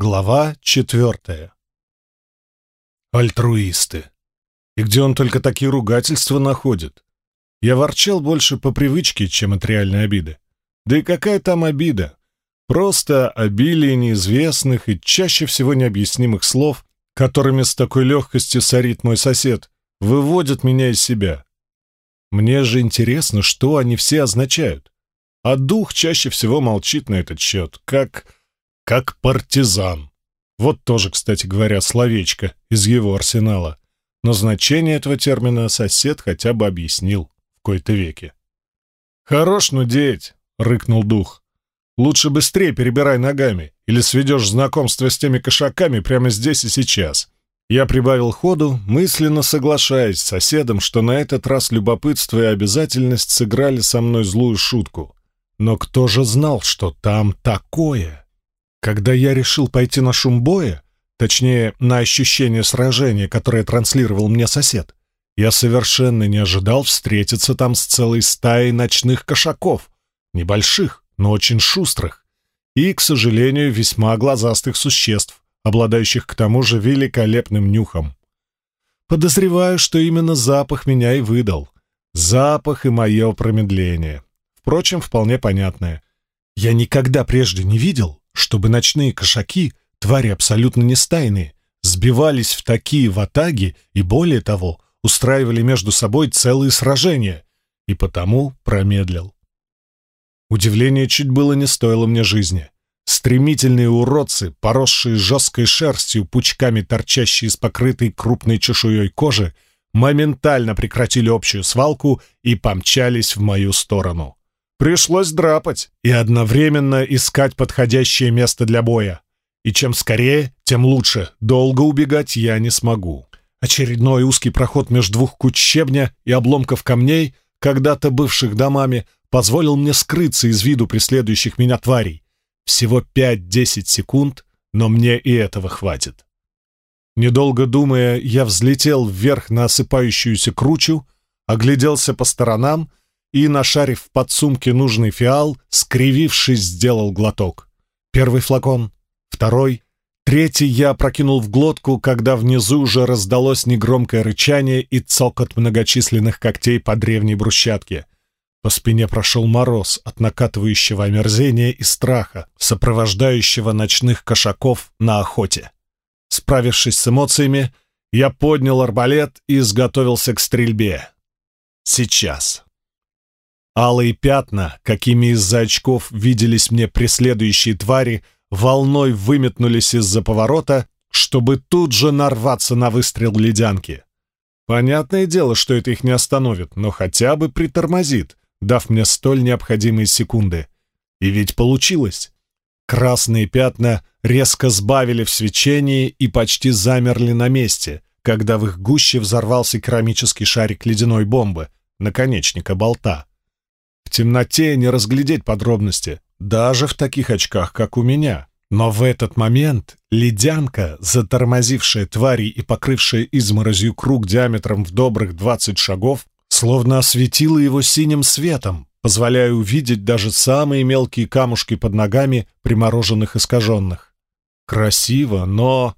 Глава четвертая. Альтруисты. И где он только такие ругательства находит? Я ворчал больше по привычке, чем от реальной обиды. Да и какая там обида? Просто обилие неизвестных и чаще всего необъяснимых слов, которыми с такой легкостью сорит мой сосед, выводят меня из себя. Мне же интересно, что они все означают. А дух чаще всего молчит на этот счет, как как партизан. Вот тоже, кстати говоря, словечко из его арсенала. Но значение этого термина сосед хотя бы объяснил в кои-то веке. «Хорош нудеть!» — рыкнул дух. «Лучше быстрее перебирай ногами, или сведешь знакомство с теми кошаками прямо здесь и сейчас». Я прибавил ходу, мысленно соглашаясь с соседом, что на этот раз любопытство и обязательность сыграли со мной злую шутку. Но кто же знал, что там такое? Когда я решил пойти на шум боя, точнее, на ощущение сражения, которое транслировал мне сосед, я совершенно не ожидал встретиться там с целой стаей ночных кошаков, небольших, но очень шустрых, и, к сожалению, весьма глазастых существ, обладающих к тому же великолепным нюхом. Подозреваю, что именно запах меня и выдал. Запах и мое промедление. Впрочем, вполне понятное. Я никогда прежде не видел, чтобы ночные кошаки, твари абсолютно не стайные, сбивались в такие ватаги и, более того, устраивали между собой целые сражения, и потому промедлил. Удивление чуть было не стоило мне жизни. Стремительные уродцы, поросшие жесткой шерстью, пучками торчащие из покрытой крупной чешуей кожи, моментально прекратили общую свалку и помчались в мою сторону. Пришлось драпать и одновременно искать подходящее место для боя. И чем скорее, тем лучше. Долго убегать я не смогу. Очередной узкий проход между двух куч щебня и обломков камней, когда-то бывших домами, позволил мне скрыться из виду преследующих меня тварей. Всего 5-10 секунд, но мне и этого хватит. Недолго думая, я взлетел вверх на осыпающуюся кручу, огляделся по сторонам и, нашарив в подсумке нужный фиал, скривившись, сделал глоток. Первый флакон, второй, третий я прокинул в глотку, когда внизу уже раздалось негромкое рычание и цокот многочисленных когтей по древней брусчатке. По спине прошел мороз от накатывающего омерзения и страха, сопровождающего ночных кошаков на охоте. Справившись с эмоциями, я поднял арбалет и изготовился к стрельбе. Сейчас. Алые пятна, какими из-за очков виделись мне преследующие твари, волной выметнулись из-за поворота, чтобы тут же нарваться на выстрел ледянки. Понятное дело, что это их не остановит, но хотя бы притормозит, дав мне столь необходимые секунды. И ведь получилось. Красные пятна резко сбавили в свечении и почти замерли на месте, когда в их гуще взорвался керамический шарик ледяной бомбы, наконечника болта. В темноте не разглядеть подробности, даже в таких очках, как у меня. Но в этот момент ледянка, затормозившая твари и покрывшая изморозью круг диаметром в добрых двадцать шагов, словно осветила его синим светом, позволяя увидеть даже самые мелкие камушки под ногами примороженных искаженных. Красиво, но...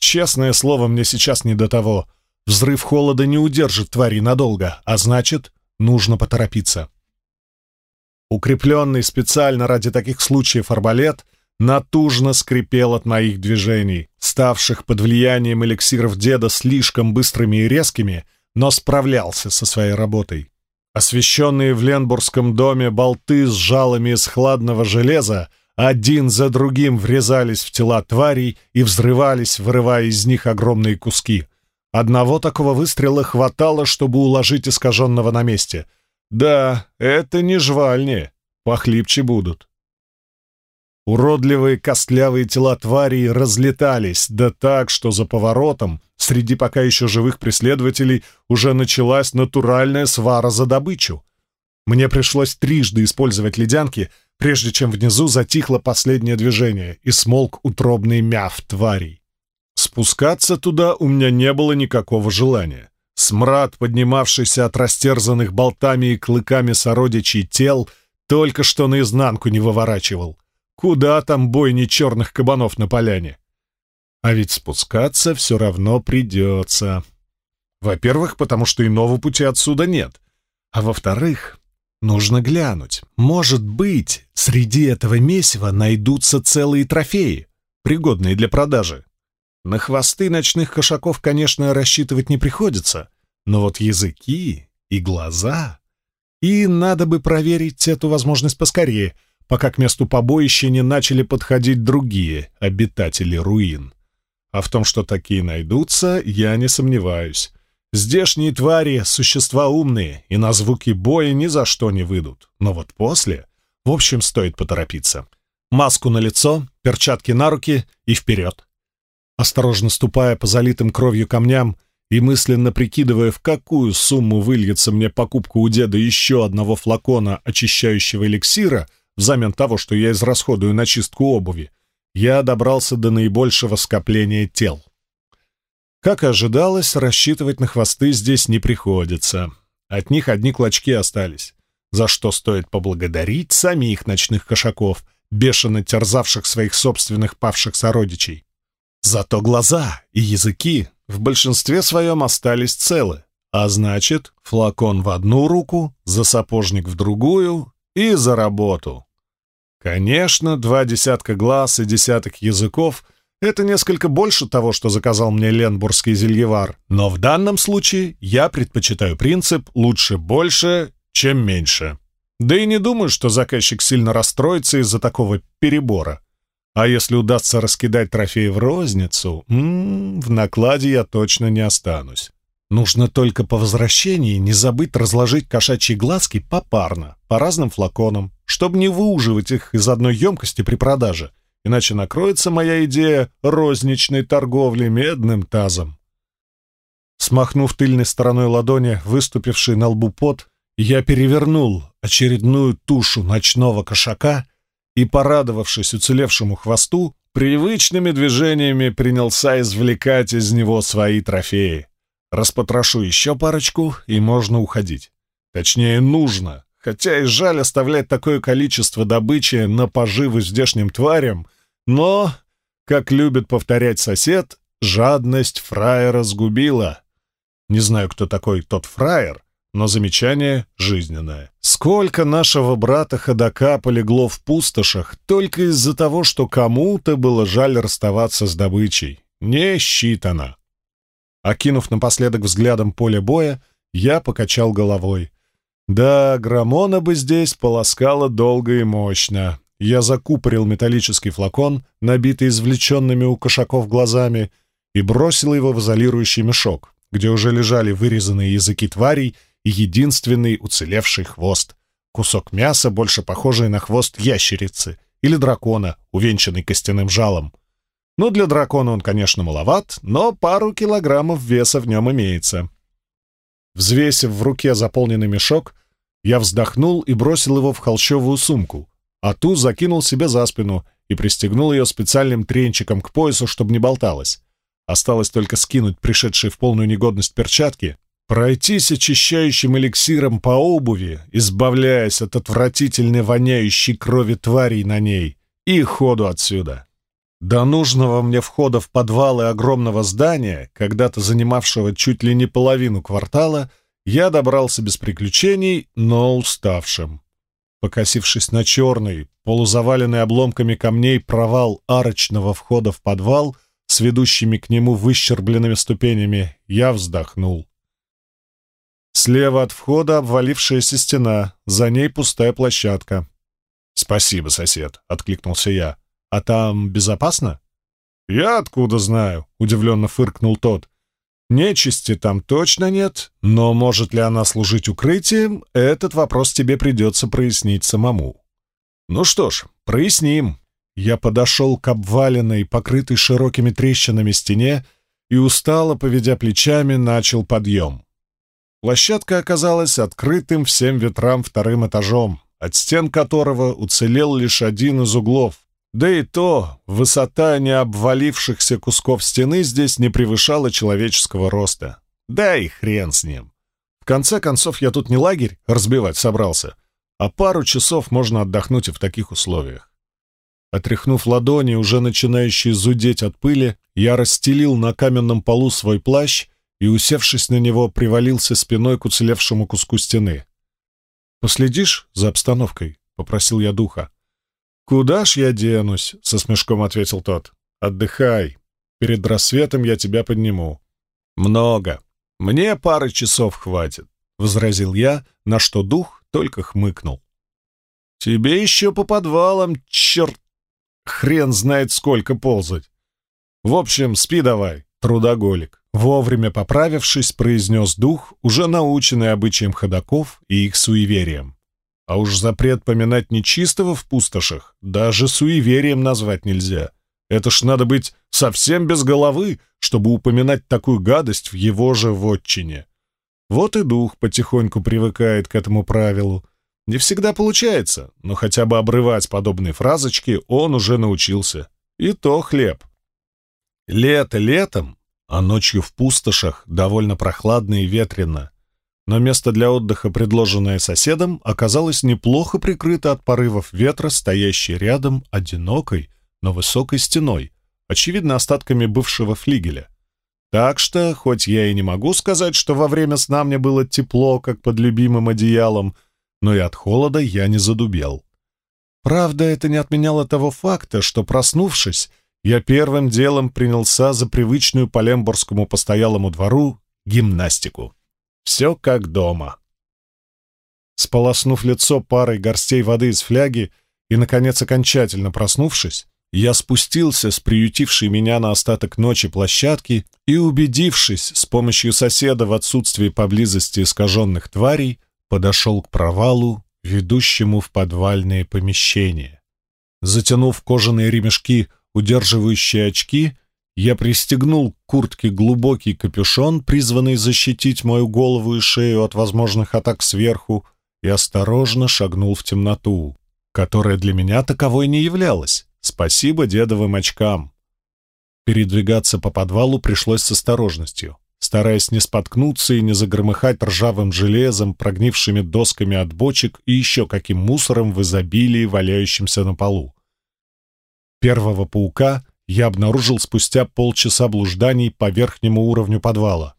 Честное слово, мне сейчас не до того. Взрыв холода не удержит твари надолго, а значит, нужно поторопиться. Укрепленный специально ради таких случаев арбалет натужно скрипел от моих движений, ставших под влиянием эликсиров деда слишком быстрыми и резкими, но справлялся со своей работой. Освещенные в Ленбургском доме болты с жалами из хладного железа один за другим врезались в тела тварей и взрывались, вырывая из них огромные куски. Одного такого выстрела хватало, чтобы уложить искаженного на месте — да, это не жвальни, похлипче будут. Уродливые костлявые тела тварей разлетались, да так, что за поворотом, среди пока еще живых преследователей, уже началась натуральная свара за добычу. Мне пришлось трижды использовать ледянки, прежде чем внизу затихло последнее движение и смолк утробный мяв тварей. Спускаться туда у меня не было никакого желания. Смрад, поднимавшийся от растерзанных болтами и клыками сородичей тел, только что наизнанку не выворачивал. Куда там бойни черных кабанов на поляне? А ведь спускаться все равно придется. Во-первых, потому что иного пути отсюда нет. А во-вторых, нужно глянуть. Может быть, среди этого месива найдутся целые трофеи, пригодные для продажи. На хвосты ночных кошаков, конечно, рассчитывать не приходится, но вот языки и глаза... И надо бы проверить эту возможность поскорее, пока к месту побоища не начали подходить другие обитатели руин. А в том, что такие найдутся, я не сомневаюсь. Здешние твари — существа умные, и на звуки боя ни за что не выйдут. Но вот после... В общем, стоит поторопиться. Маску на лицо, перчатки на руки и вперед. Осторожно ступая по залитым кровью камням и мысленно прикидывая, в какую сумму выльется мне покупка у деда еще одного флакона очищающего эликсира взамен того, что я израсходую на чистку обуви, я добрался до наибольшего скопления тел. Как и ожидалось, рассчитывать на хвосты здесь не приходится. От них одни клочки остались, за что стоит поблагодарить самих ночных кошаков, бешено терзавших своих собственных павших сородичей. Зато глаза и языки в большинстве своем остались целы, а значит, флакон в одну руку, за сапожник в другую и за работу. Конечно, два десятка глаз и десяток языков — это несколько больше того, что заказал мне ленбургский зельевар, но в данном случае я предпочитаю принцип «лучше больше, чем меньше». Да и не думаю, что заказчик сильно расстроится из-за такого перебора. А если удастся раскидать трофеи в розницу, м -м, в накладе я точно не останусь. Нужно только по возвращении не забыть разложить кошачьи глазки попарно, по разным флаконам, чтобы не выуживать их из одной емкости при продаже, иначе накроется моя идея розничной торговли медным тазом. Смахнув тыльной стороной ладони, выступивший на лбу пот, я перевернул очередную тушу ночного кошака и, порадовавшись уцелевшему хвосту, привычными движениями принялся извлекать из него свои трофеи. Распотрошу еще парочку, и можно уходить. Точнее, нужно, хотя и жаль оставлять такое количество добычи на поживы здешним тварям, но, как любит повторять сосед, жадность фраера сгубила. Не знаю, кто такой тот фраер, но замечание жизненное. Сколько нашего брата ходака полегло в пустошах только из-за того, что кому-то было жаль расставаться с добычей. Не считано. Окинув напоследок взглядом поле боя, я покачал головой. Да, Грамона бы здесь полоскала долго и мощно. Я закупорил металлический флакон, набитый извлеченными у кошаков глазами, и бросил его в изолирующий мешок, где уже лежали вырезанные языки тварей единственный уцелевший хвост. Кусок мяса, больше похожий на хвост ящерицы или дракона, увенчанный костяным жалом. Ну, для дракона он, конечно, маловат, но пару килограммов веса в нем имеется. Взвесив в руке заполненный мешок, я вздохнул и бросил его в холщовую сумку, а ту закинул себе за спину и пристегнул ее специальным тренчиком к поясу, чтобы не болталась. Осталось только скинуть пришедшие в полную негодность перчатки, пройтись очищающим эликсиром по обуви, избавляясь от отвратительной воняющей крови тварей на ней, и ходу отсюда. До нужного мне входа в подвалы огромного здания, когда-то занимавшего чуть ли не половину квартала, я добрался без приключений, но уставшим. Покосившись на черный, полузаваленный обломками камней провал арочного входа в подвал с ведущими к нему выщербленными ступенями, я вздохнул. Слева от входа обвалившаяся стена, за ней пустая площадка. «Спасибо, сосед», — откликнулся я. «А там безопасно?» «Я откуда знаю?» — удивленно фыркнул тот. «Нечисти там точно нет, но может ли она служить укрытием, этот вопрос тебе придется прояснить самому». «Ну что ж, проясним». Я подошел к обваленной, покрытой широкими трещинами стене и, устало поведя плечами, начал подъем. Площадка оказалась открытым всем ветрам вторым этажом, от стен которого уцелел лишь один из углов, да и то, высота необвалившихся кусков стены здесь не превышала человеческого роста. Да и хрен с ним. В конце концов, я тут не лагерь разбивать собрался, а пару часов можно отдохнуть и в таких условиях. Отряхнув ладони, уже начинающие зудеть от пыли, я расстелил на каменном полу свой плащ и, усевшись на него, привалился спиной к уцелевшему куску стены. «Последишь за обстановкой?» — попросил я духа. «Куда ж я денусь?» — со смешком ответил тот. «Отдыхай. Перед рассветом я тебя подниму». «Много. Мне пары часов хватит», — возразил я, на что дух только хмыкнул. «Тебе еще по подвалам, черт, хрен знает сколько ползать. В общем, спи давай, трудоголик». Вовремя поправившись, произнес дух, уже наученный обычаем ходаков и их суеверием. А уж запрет поминать нечистого в пустошах даже суеверием назвать нельзя. Это ж надо быть совсем без головы, чтобы упоминать такую гадость в его же вотчине. Вот и дух потихоньку привыкает к этому правилу. Не всегда получается, но хотя бы обрывать подобные фразочки он уже научился. И то хлеб. Лето летом, а ночью в пустошах довольно прохладно и ветрено но место для отдыха, предложенное соседом, оказалось неплохо прикрыто от порывов ветра, стоящей рядом одинокой, но высокой стеной, очевидно, остатками бывшего флигеля. Так что, хоть я и не могу сказать, что во время сна мне было тепло, как под любимым одеялом, но и от холода я не задубел. Правда, это не отменяло того факта, что, проснувшись, я первым делом принялся за привычную по Лембургскому постоялому двору гимнастику. Все как дома. Сполоснув лицо парой горстей воды из фляги и, наконец, окончательно проснувшись, я спустился с приютившей меня на остаток ночи площадки и, убедившись с помощью соседа в отсутствии поблизости искаженных тварей, подошел к провалу, ведущему в подвальные помещения. Затянув кожаные ремешки, удерживающие очки, я пристегнул к куртке глубокий капюшон, призванный защитить мою голову и шею от возможных атак сверху, и осторожно шагнул в темноту, которая для меня таковой не являлась. Спасибо дедовым очкам. Передвигаться по подвалу пришлось с осторожностью, стараясь не споткнуться и не загромыхать ржавым железом, прогнившими досками от бочек и еще каким мусором в изобилии, валяющимся на полу. Первого паука я обнаружил спустя полчаса блужданий по верхнему уровню подвала.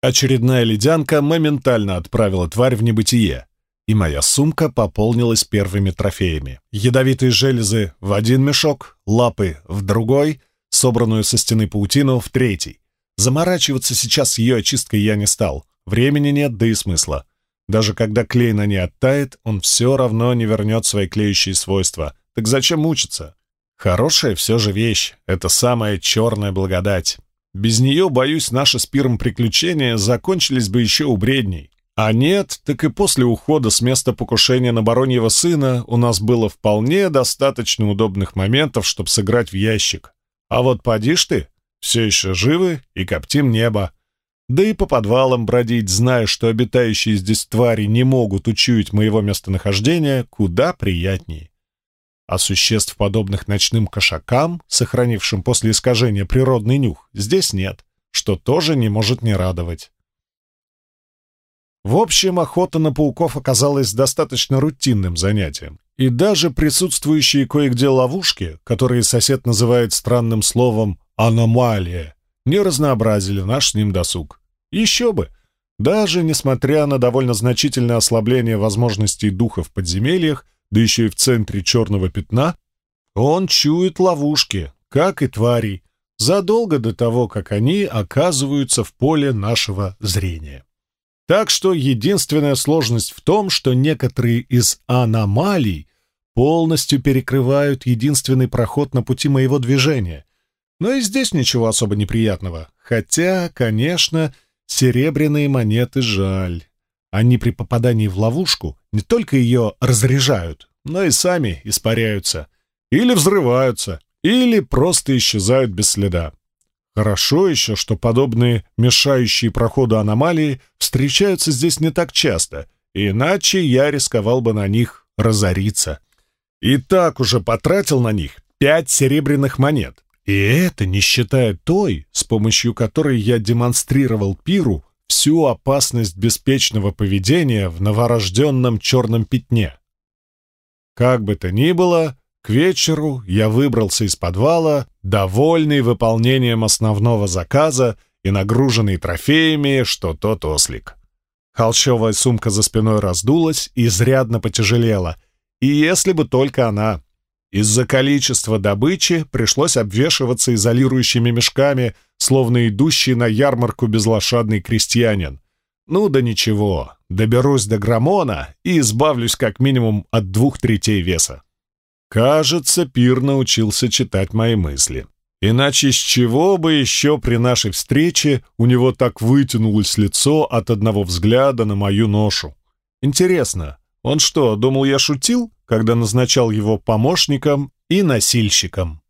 Очередная ледянка моментально отправила тварь в небытие, и моя сумка пополнилась первыми трофеями. Ядовитые железы в один мешок, лапы в другой, собранную со стены паутину в третий. Заморачиваться сейчас ее очисткой я не стал. Времени нет, да и смысла. Даже когда клей на ней оттает, он все равно не вернет свои клеющие свойства. Так зачем мучиться? Хорошая все же вещь, это самая черная благодать. Без нее, боюсь, наши с пиром приключения закончились бы еще у бредней. А нет, так и после ухода с места покушения на бароньего сына у нас было вполне достаточно удобных моментов, чтобы сыграть в ящик. А вот поди ж ты, все еще живы и коптим небо. Да и по подвалам бродить, зная, что обитающие здесь твари не могут учуять моего местонахождения, куда приятнее а существ, подобных ночным кошакам, сохранившим после искажения природный нюх, здесь нет, что тоже не может не радовать. В общем, охота на пауков оказалась достаточно рутинным занятием, и даже присутствующие кое-где ловушки, которые сосед называет странным словом «аномалия», не разнообразили наш с ним досуг. Еще бы! Даже несмотря на довольно значительное ослабление возможностей духа в подземельях, да еще и в центре черного пятна, он чует ловушки, как и твари, задолго до того, как они оказываются в поле нашего зрения. Так что единственная сложность в том, что некоторые из аномалий полностью перекрывают единственный проход на пути моего движения. Но и здесь ничего особо неприятного. Хотя, конечно, серебряные монеты жаль. Они при попадании в ловушку не только ее разряжают, но и сами испаряются. Или взрываются, или просто исчезают без следа. Хорошо еще, что подобные мешающие проходу аномалии встречаются здесь не так часто, иначе я рисковал бы на них разориться. И так уже потратил на них пять серебряных монет. И это не считая той, с помощью которой я демонстрировал пиру всю опасность беспечного поведения в новорожденном черном пятне. Как бы то ни было, к вечеру я выбрался из подвала, довольный выполнением основного заказа и нагруженный трофеями, что тот ослик. Холщовая сумка за спиной раздулась и изрядно потяжелела. И если бы только она. Из-за количества добычи пришлось обвешиваться изолирующими мешками, словно идущий на ярмарку безлошадный крестьянин. Ну да ничего, доберусь до Грамона и избавлюсь как минимум от двух третей веса. Кажется, Пир научился читать мои мысли. Иначе с чего бы еще при нашей встрече у него так вытянулось лицо от одного взгляда на мою ношу? Интересно, он что, думал, я шутил, когда назначал его помощником и носильщиком?